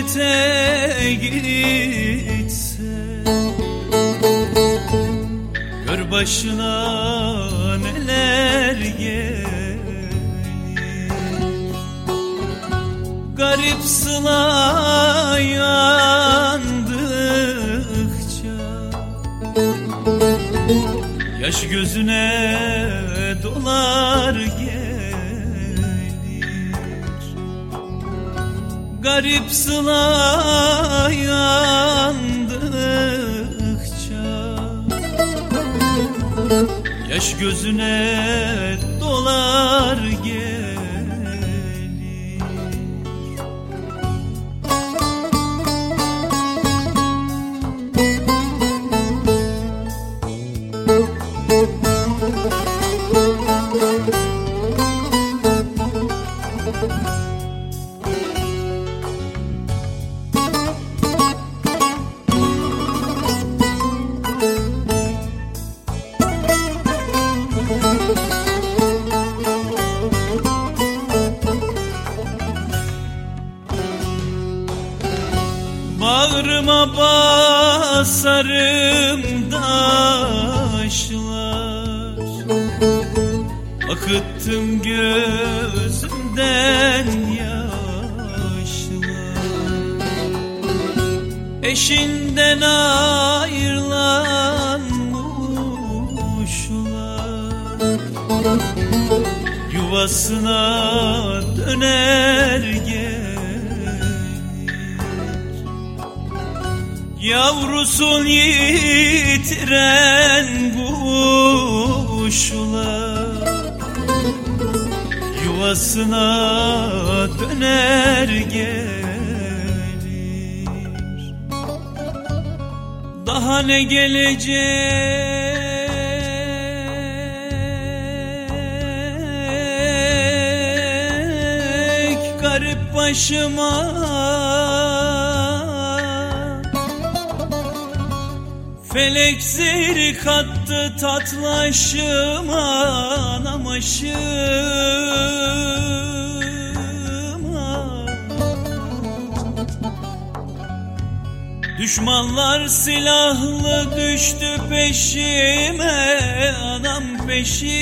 Gurbete gitse Gör başına neler gelir. Garip sıla yandıkça Yaş gözüne dolar gelir Garip sıla yandıkça Yaş gözüne dolar gelir Bağrıma basarım daşlar Akıttım gözümden yaşlar. Eşinden ayrılan kuşlar. Yuvasına döner gelir Yavrusun yitiren kuşlar Yuvasına döner gelir. Daha ne gelecek? Garip başıma Felek zehri kattı tatlaşıma namaşıma. Düşmanlar silahlı düştü peşime anam peşime.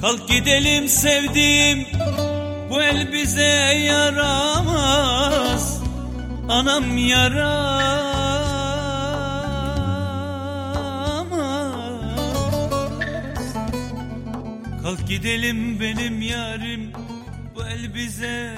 Kalk gidelim sevdiğim bu el bize yaramaz Anam yaramaz. Kalk gidelim benim yarim Bu el bize